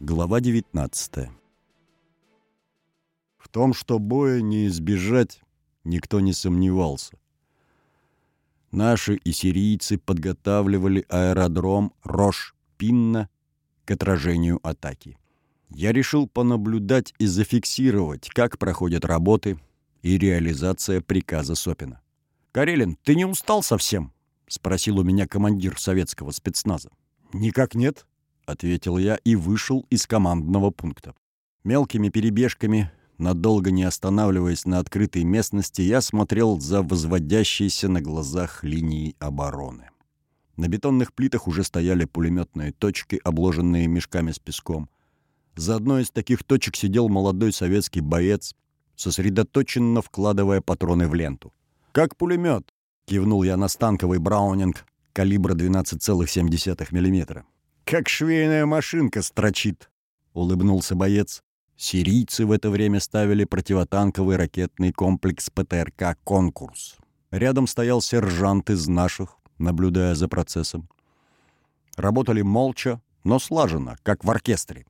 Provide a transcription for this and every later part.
Глава 19 В том, что боя не избежать, никто не сомневался. Наши и сирийцы подготавливали аэродром Рош-Пинна к отражению атаки. Я решил понаблюдать и зафиксировать, как проходят работы и реализация приказа Сопина. «Карелин, ты не устал совсем?» — спросил у меня командир советского спецназа. «Никак нет», — ответил я и вышел из командного пункта. Мелкими перебежками, надолго не останавливаясь на открытой местности, я смотрел за возводящейся на глазах линией обороны. На бетонных плитах уже стояли пулеметные точки, обложенные мешками с песком. За одной из таких точек сидел молодой советский боец, сосредоточенно вкладывая патроны в ленту. «Как пулемет!» — кивнул я на станковый браунинг калибра 12,7 мм. «Как швейная машинка строчит!» — улыбнулся боец. Сирийцы в это время ставили противотанковый ракетный комплекс ПТРК «Конкурс». Рядом стоял сержант из наших, наблюдая за процессом. Работали молча, но слаженно, как в оркестре.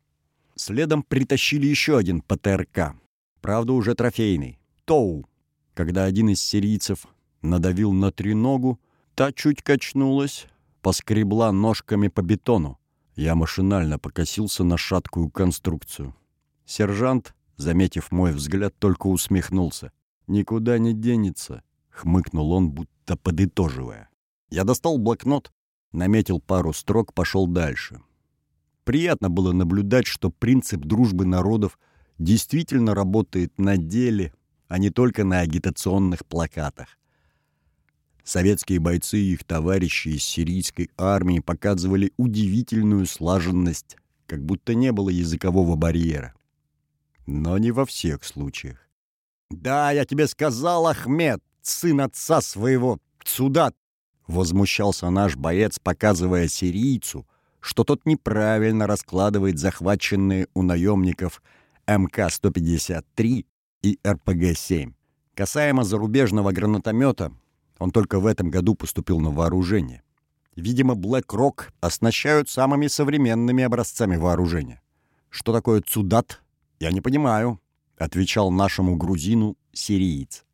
Следом притащили еще один ПТРК, правда уже трофейный, Тоу. Когда один из сирийцев надавил на треногу, та чуть качнулась, поскребла ножками по бетону. Я машинально покосился на шаткую конструкцию. Сержант, заметив мой взгляд, только усмехнулся. «Никуда не денется», — хмыкнул он, будто подытоживая. Я достал блокнот, наметил пару строк, пошел дальше. Приятно было наблюдать, что принцип дружбы народов действительно работает на деле, а не только на агитационных плакатах. Советские бойцы и их товарищи из сирийской армии показывали удивительную слаженность, как будто не было языкового барьера. Но не во всех случаях. «Да, я тебе сказал, Ахмед, сын отца своего, Цудат!» Возмущался наш боец, показывая сирийцу, что тот неправильно раскладывает захваченные у наемников МК-153 и РПГ-7. Касаемо зарубежного гранатомета, он только в этом году поступил на вооружение. Видимо, Black Rock оснащают самыми современными образцами вооружения. Что такое цудат, я не понимаю, отвечал нашему грузину сириец.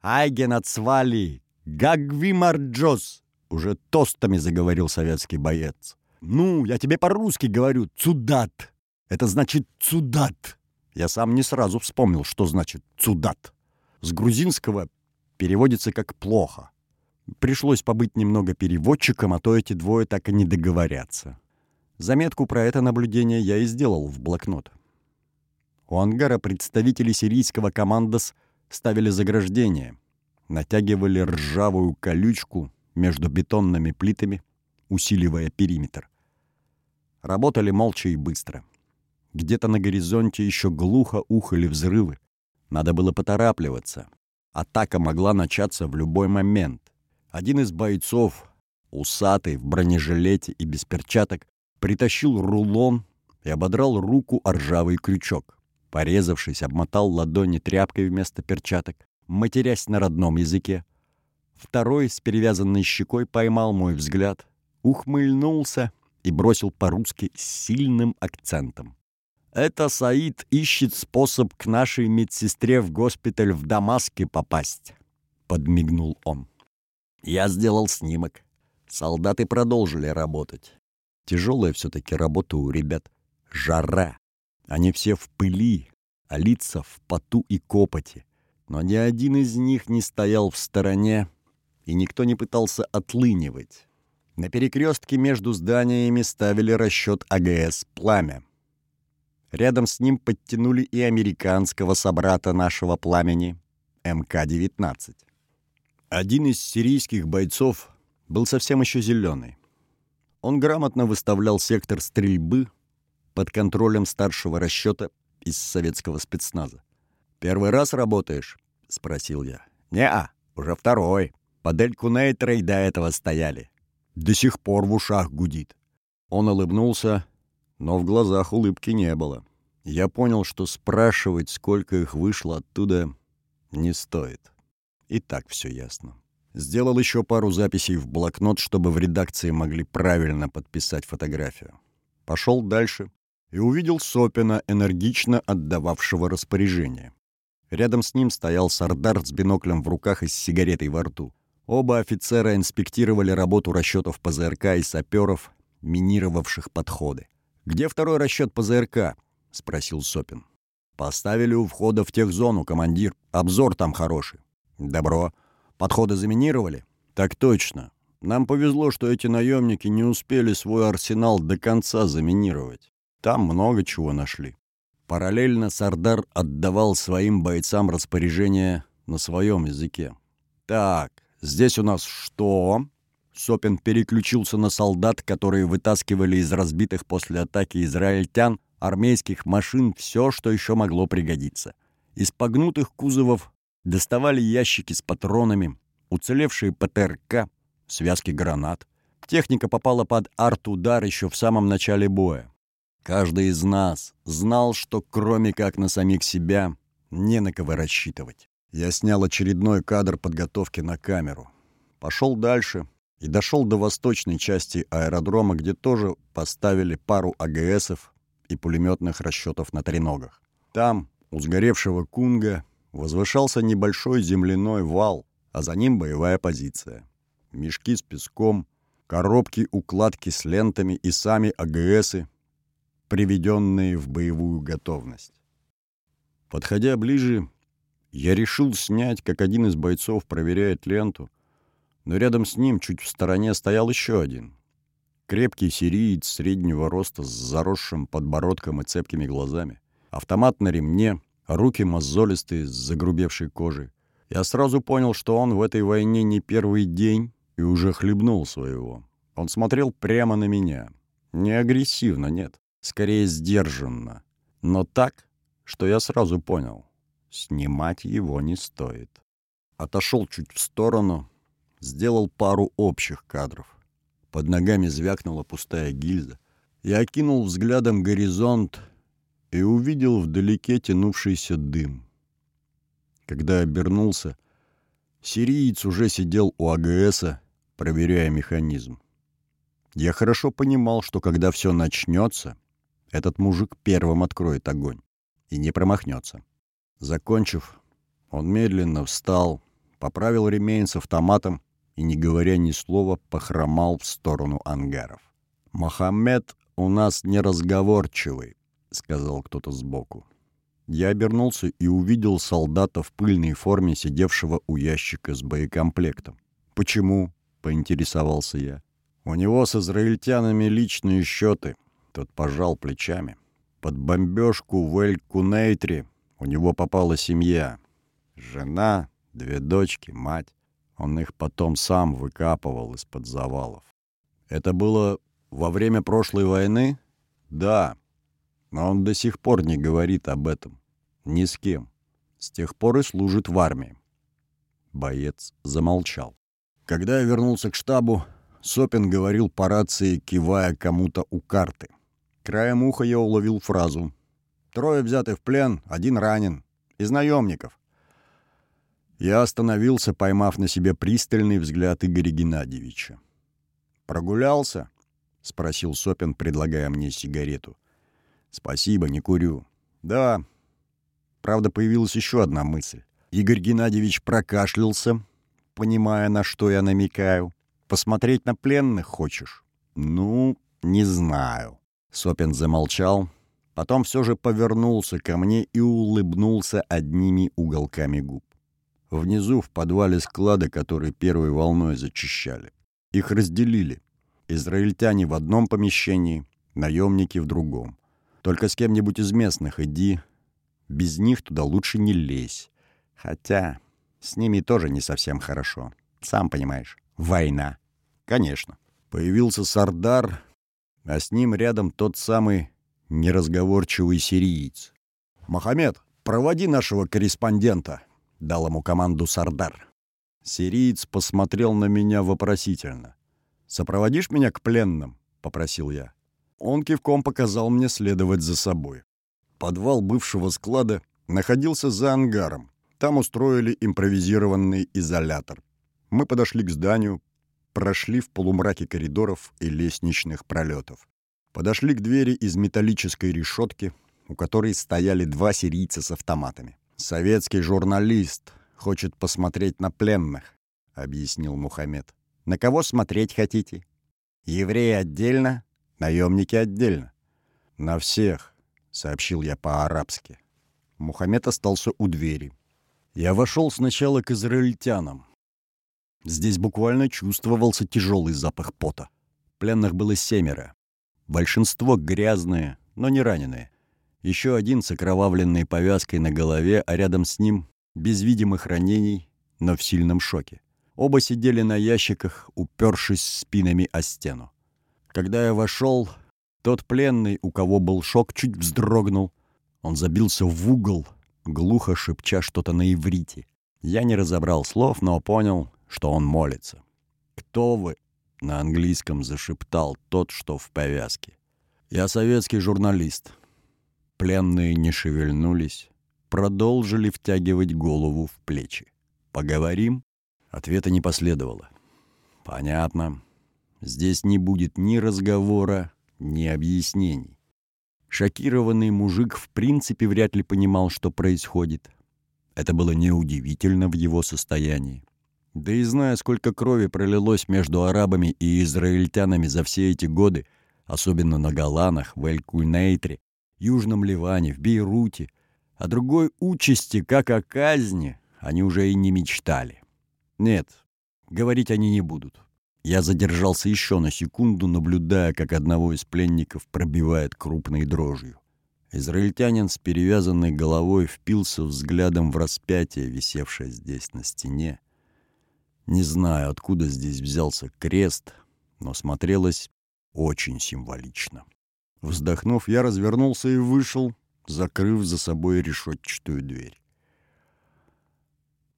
აი გენაცვალე, გაგვიმარჯოს, уже тостами заговорил советский боец. Ну, я тебе по-русски говорю, цудат. Это значит цудат. Я сам не сразу вспомнил, что значит цудат. С грузинского переводится как «плохо». Пришлось побыть немного переводчиком, а то эти двое так и не договорятся. Заметку про это наблюдение я и сделал в блокнот. У ангара представители сирийского командос ставили заграждение, натягивали ржавую колючку между бетонными плитами, усиливая периметр. Работали молча и быстро. Где-то на горизонте еще глухо ухали взрывы. Надо было поторапливаться. Атака могла начаться в любой момент. Один из бойцов, усатый, в бронежилете и без перчаток, притащил рулон и ободрал руку о ржавый крючок. Порезавшись, обмотал ладони тряпкой вместо перчаток, матерясь на родном языке. Второй с перевязанной щекой поймал мой взгляд, ухмыльнулся и бросил по-русски с сильным акцентом. Это Саид ищет способ к нашей медсестре в госпиталь в Дамаске попасть», — подмигнул он. Я сделал снимок. Солдаты продолжили работать. Тяжелая все-таки работа у ребят. Жара. Они все в пыли, а лица в поту и копоти. Но ни один из них не стоял в стороне, и никто не пытался отлынивать. На перекрестке между зданиями ставили расчет АГС «Пламя». Рядом с ним подтянули и американского собрата нашего пламени МК-19. Один из сирийских бойцов был совсем еще зеленый. Он грамотно выставлял сектор стрельбы под контролем старшего расчета из советского спецназа. «Первый раз работаешь?» — спросил я. «Не-а, уже второй. Под Эль-Кунейтрой до этого стояли. До сих пор в ушах гудит». Он улыбнулся, но в глазах улыбки не было. Я понял, что спрашивать, сколько их вышло оттуда, не стоит. И так все ясно. Сделал еще пару записей в блокнот, чтобы в редакции могли правильно подписать фотографию. Пошел дальше, и увидел Сопина, энергично отдававшего распоряжение. Рядом с ним стоял Сардар с биноклем в руках и с сигаретой во рту. Оба офицера инспектировали работу расчетов ПЗРК и саперов, минировавших подходы. «Где второй расчет ПЗРК?» — спросил Сопин. «Поставили у входа в техзону, командир. Обзор там хороший». «Добро. Подходы заминировали?» «Так точно. Нам повезло, что эти наемники не успели свой арсенал до конца заминировать. Там много чего нашли». Параллельно Сардар отдавал своим бойцам распоряжение на своем языке. «Так, здесь у нас что?» Сопин переключился на солдат, которые вытаскивали из разбитых после атаки израильтян армейских машин все, что еще могло пригодиться. Из погнутых кузовов доставали ящики с патронами, уцелевшие ПТРК, связки гранат. Техника попала под арт-удар еще в самом начале боя. Каждый из нас знал, что кроме как на самих себя не на кого рассчитывать. Я снял очередной кадр подготовки на камеру. Пошел дальше и дошел до восточной части аэродрома, где тоже поставили пару АГСов и пулеметных расчетов на треногах. Там, у сгоревшего Кунга, возвышался небольшой земляной вал, а за ним боевая позиция. Мешки с песком, коробки, укладки с лентами и сами АГСы, приведенные в боевую готовность. Подходя ближе, я решил снять, как один из бойцов проверяет ленту, но рядом с ним, чуть в стороне, стоял еще один. Крепкий сириец среднего роста с заросшим подбородком и цепкими глазами. Автомат на ремне, руки мозолистые с загрубевшей кожей. Я сразу понял, что он в этой войне не первый день и уже хлебнул своего. Он смотрел прямо на меня. Не агрессивно, нет. Скорее сдержанно. Но так, что я сразу понял. Снимать его не стоит. Отошел чуть в сторону, сделал пару общих кадров. Под ногами звякнула пустая гильза. Я окинул взглядом горизонт и увидел вдалеке тянувшийся дым. Когда обернулся, сириец уже сидел у АГСа, проверяя механизм. Я хорошо понимал, что когда все начнется, этот мужик первым откроет огонь и не промахнется. Закончив, он медленно встал, поправил ремень с автоматом и, не говоря ни слова, похромал в сторону ангаров. «Мохаммед у нас неразговорчивый», — сказал кто-то сбоку. Я обернулся и увидел солдата в пыльной форме, сидевшего у ящика с боекомплектом. «Почему?» — поинтересовался я. «У него с израильтянами личные счеты», — тот пожал плечами. «Под бомбежку в Эль-Кунейтре у него попала семья. Жена, две дочки, мать. Он их потом сам выкапывал из-под завалов. Это было во время прошлой войны? Да. Но он до сих пор не говорит об этом. Ни с кем. С тех пор и служит в армии. Боец замолчал. Когда я вернулся к штабу, Сопин говорил по рации, кивая кому-то у карты. Краем уха я уловил фразу. «Трое взяты в плен, один ранен. Из наемников. Я остановился, поймав на себе пристальный взгляд Игоря Геннадьевича. «Прогулялся?» — спросил Сопин, предлагая мне сигарету. «Спасибо, не курю». «Да». Правда, появилась еще одна мысль. Игорь Геннадьевич прокашлялся, понимая, на что я намекаю. «Посмотреть на пленных хочешь?» «Ну, не знаю». Сопин замолчал, потом все же повернулся ко мне и улыбнулся одними уголками губ. Внизу, в подвале склада, который первой волной зачищали. Их разделили. Израильтяне в одном помещении, наемники в другом. Только с кем-нибудь из местных иди. Без них туда лучше не лезь. Хотя с ними тоже не совсем хорошо. Сам понимаешь, война. Конечно. Появился Сардар, а с ним рядом тот самый неразговорчивый сириец. «Мохаммед, проводи нашего корреспондента», — дал ему команду Сардар. Сириец посмотрел на меня вопросительно. «Сопроводишь меня к пленным?» — попросил я. Он кивком показал мне следовать за собой. Подвал бывшего склада находился за ангаром. Там устроили импровизированный изолятор. Мы подошли к зданию, прошли в полумраке коридоров и лестничных пролетов. Подошли к двери из металлической решетки, у которой стояли два сирийца с автоматами. «Советский журналист хочет посмотреть на пленных», — объяснил Мухаммед. «На кого смотреть хотите? Евреи отдельно, наемники отдельно». «На всех», — сообщил я по-арабски. Мухаммед остался у двери. Я вошел сначала к израильтянам. Здесь буквально чувствовался тяжелый запах пота. Пленных было семеро. Большинство грязные, но не раненые. Еще один с окровавленной повязкой на голове, а рядом с ним без видимых ранений, но в сильном шоке. Оба сидели на ящиках, упершись спинами о стену. Когда я вошел, тот пленный, у кого был шок, чуть вздрогнул. Он забился в угол, глухо шепча что-то на иврите. Я не разобрал слов, но понял, что он молится. «Кто вы?» — на английском зашептал тот, что в повязке. «Я советский журналист». Пленные не шевельнулись, продолжили втягивать голову в плечи. «Поговорим?» Ответа не последовало. «Понятно. Здесь не будет ни разговора, ни объяснений. Шокированный мужик в принципе вряд ли понимал, что происходит. Это было неудивительно в его состоянии. Да и зная, сколько крови пролилось между арабами и израильтянами за все эти годы, особенно на Голанах, в Эль-Кульнейтре, Южном Ливане, в Бейруте, о другой участи, как о казни, они уже и не мечтали. Нет, говорить они не будут. Я задержался еще на секунду, наблюдая, как одного из пленников пробивает крупной дрожью. Израильтянин с перевязанной головой впился взглядом в распятие, висевшее здесь на стене. Не знаю, откуда здесь взялся крест, но смотрелось очень символично. Вздохнув, я развернулся и вышел, закрыв за собой решетчатую дверь.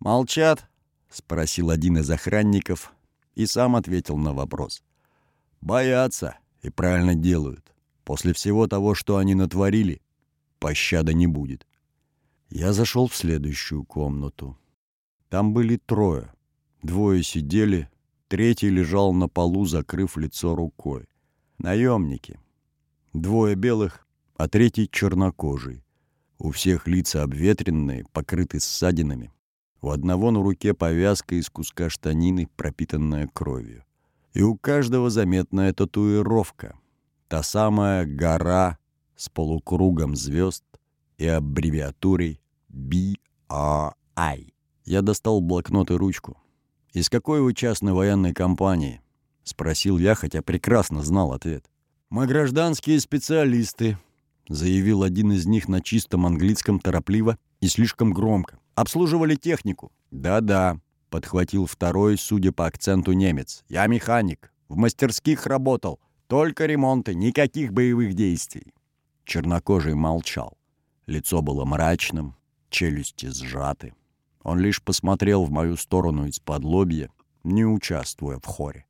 «Молчат?» — спросил один из охранников, и сам ответил на вопрос. «Боятся и правильно делают. После всего того, что они натворили, пощады не будет». Я зашел в следующую комнату. Там были трое. Двое сидели, третий лежал на полу, закрыв лицо рукой. Наемники. Двое белых, а третий чернокожий. У всех лица обветренные, покрыты ссадинами. У одного на руке повязка из куска штанины, пропитанная кровью. И у каждого заметная татуировка. Та самая гора с полукругом звезд и аббревиатурой BRI. Я достал блокнот и ручку. «Из какой вы частной военной компании?» — спросил я, хотя прекрасно знал ответ. «Мы гражданские специалисты», — заявил один из них на чистом английском торопливо и слишком громко. Обслуживали технику. Да-да, подхватил второй, судя по акценту немец. Я механик. В мастерских работал. Только ремонты, никаких боевых действий. Чернокожий молчал. Лицо было мрачным, челюсти сжаты. Он лишь посмотрел в мою сторону из-под лобья, не участвуя в хоре.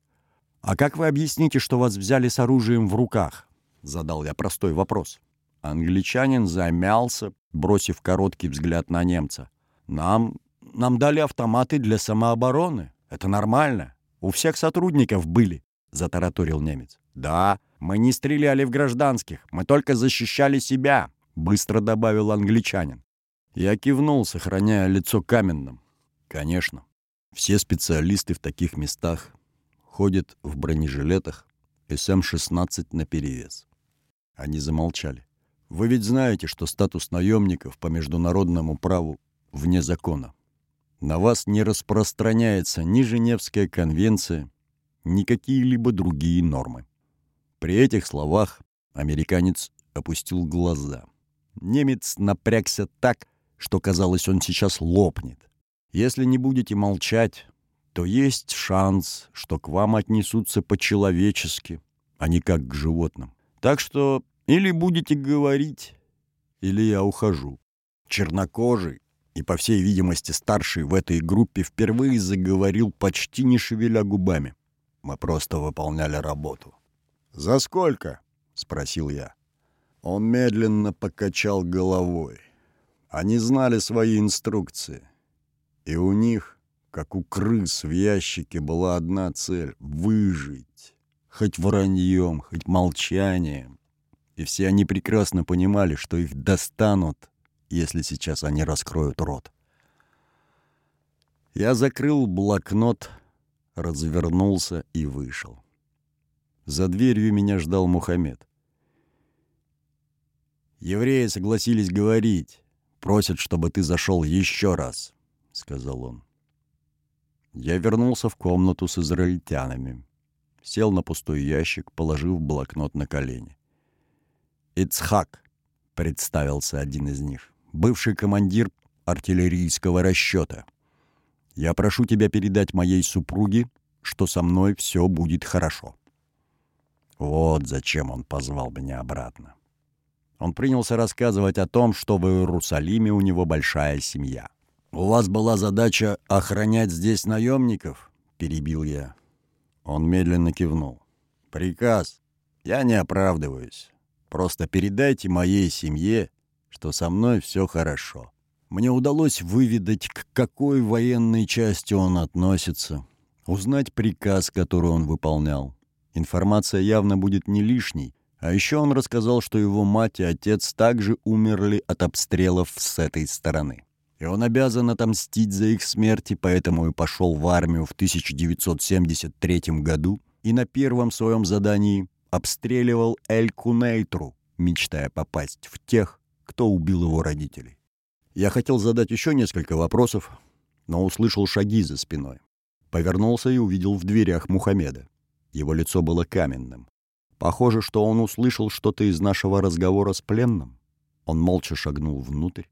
«А как вы объясните, что вас взяли с оружием в руках?» — задал я простой вопрос. Англичанин замялся, бросив короткий взгляд на немца. Нам, нам дали автоматы для самообороны. Это нормально. У всех сотрудников были, затараторил немец. Да, мы не стреляли в гражданских, мы только защищали себя, быстро добавил англичанин. Я кивнул, сохраняя лицо каменным. Конечно, все специалисты в таких местах ходят в бронежилетах СМ-16 наперевес. Они замолчали. Вы ведь знаете, что статус наемников по международному праву вне закона. На вас не распространяется ни Женевская конвенция, ни какие-либо другие нормы. При этих словах американец опустил глаза. Немец напрягся так, что казалось, он сейчас лопнет. Если не будете молчать, то есть шанс, что к вам отнесутся по-человечески, а не как к животным. Так что или будете говорить, или я ухожу. Чернокожий и, по всей видимости, старший в этой группе впервые заговорил, почти не шевеля губами. Мы просто выполняли работу. «За сколько?» — спросил я. Он медленно покачал головой. Они знали свои инструкции. И у них, как у крыс в ящике, была одна цель — выжить. хоть враньем, хоть молчанием. И все они прекрасно понимали, что их достанут, если сейчас они раскроют рот. Я закрыл блокнот, развернулся и вышел. За дверью меня ждал Мухаммед. «Евреи согласились говорить. Просят, чтобы ты зашел еще раз», — сказал он. Я вернулся в комнату с израильтянами. Сел на пустой ящик, положив блокнот на колени. «Ицхак», — представился один из них, бывший командир артиллерийского расчета. «Я прошу тебя передать моей супруге, что со мной все будет хорошо». Вот зачем он позвал меня обратно. Он принялся рассказывать о том, что в Иерусалиме у него большая семья. «У вас была задача охранять здесь наемников?» — перебил я. Он медленно кивнул. «Приказ. Я не оправдываюсь. Просто передайте моей семье, что со мной все хорошо. Мне удалось выведать, к какой военной части он относится, узнать приказ, который он выполнял. Информация явно будет не лишней. А еще он рассказал, что его мать и отец также умерли от обстрелов с этой стороны. И он обязан отомстить за их смерти, поэтому и пошел в армию в 1973 году и на первом своем задании обстреливал Эль-Кунейтру, мечтая попасть в тех, кто убил его родителей. Я хотел задать еще несколько вопросов, но услышал шаги за спиной. Повернулся и увидел в дверях Мухаммеда. Его лицо было каменным. Похоже, что он услышал что-то из нашего разговора с пленным. Он молча шагнул внутрь.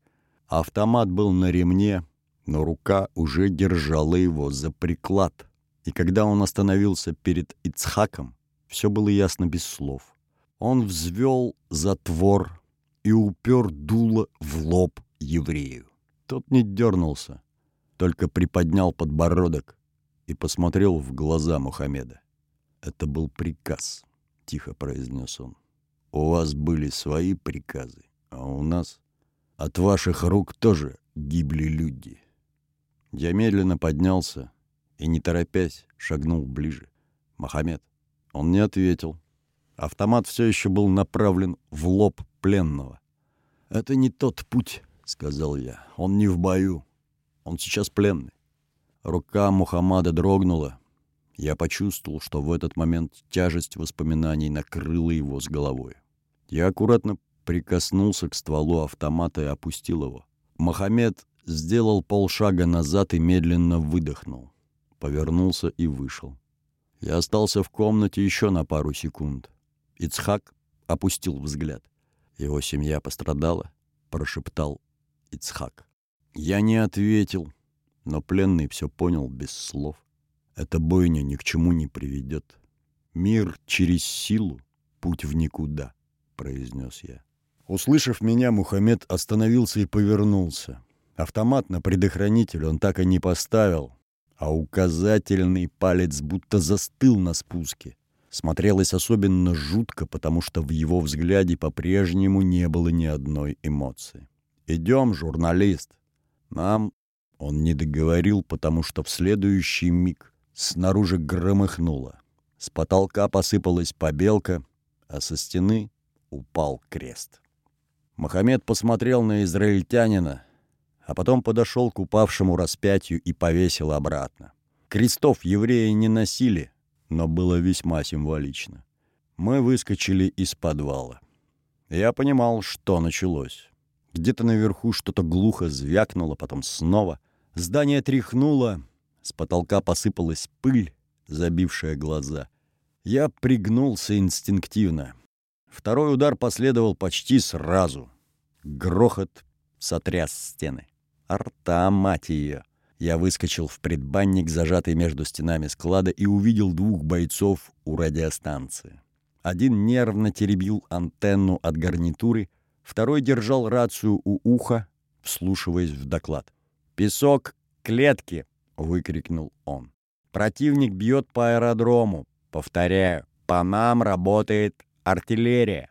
Автомат был на ремне, но рука уже держала его за приклад. И когда он остановился перед Ицхаком, все было ясно без слов. Он взвел затвор и упер дуло в лоб еврею. Тот не дернулся, только приподнял подбородок и посмотрел в глаза Мухаммеда. «Это был приказ», — тихо произнес он. «У вас были свои приказы, а у нас от ваших рук тоже гибли люди». Я медленно поднялся и, не торопясь, шагнул ближе. «Мохаммед». Он не ответил. Автомат все еще был направлен в лоб пленного. «Это не тот путь», — сказал я. «Он не в бою. Он сейчас пленный». Рука Мухаммада дрогнула, я почувствовал, что в этот момент тяжесть воспоминаний накрыла его с головой. Я аккуратно прикоснулся к стволу автомата и опустил его. Мохаммед сделал полшага назад и медленно выдохнул. Повернулся и вышел. Я остался в комнате еще на пару секунд. Ицхак опустил взгляд. Его семья пострадала, прошептал Ицхак. Я не ответил, но пленный все понял без слов. Эта бойня ни к чему не приведет. Мир через силу — путь в никуда, — произнес я. Услышав меня, Мухаммед остановился и повернулся. Автомат на предохранитель он так и не поставил, а указательный палец будто застыл на спуске. Смотрелось особенно жутко, потому что в его взгляде по-прежнему не было ни одной эмоции. «Идем, журналист!» Нам он не договорил, потому что в следующий миг Снаружи громыхнуло. С потолка посыпалась побелка, а со стены упал крест. Мохаммед посмотрел на израильтянина, а потом подошел к упавшему распятию и повесил обратно. Крестов евреи не носили, но было весьма символично. Мы выскочили из подвала. Я понимал, что началось. Где-то наверху что-то глухо звякнуло, потом снова. Здание тряхнуло, с потолка посыпалась пыль, забившая глаза. Я пригнулся инстинктивно. Второй удар последовал почти сразу. Грохот сотряс стены. Арта, мать ее! Я выскочил в предбанник, зажатый между стенами склада, и увидел двух бойцов у радиостанции. Один нервно теребил антенну от гарнитуры, второй держал рацию у уха, вслушиваясь в доклад. «Песок, клетки!» выкрикнул он. «Противник бьет по аэродрому. Повторяю, по нам работает артиллерия».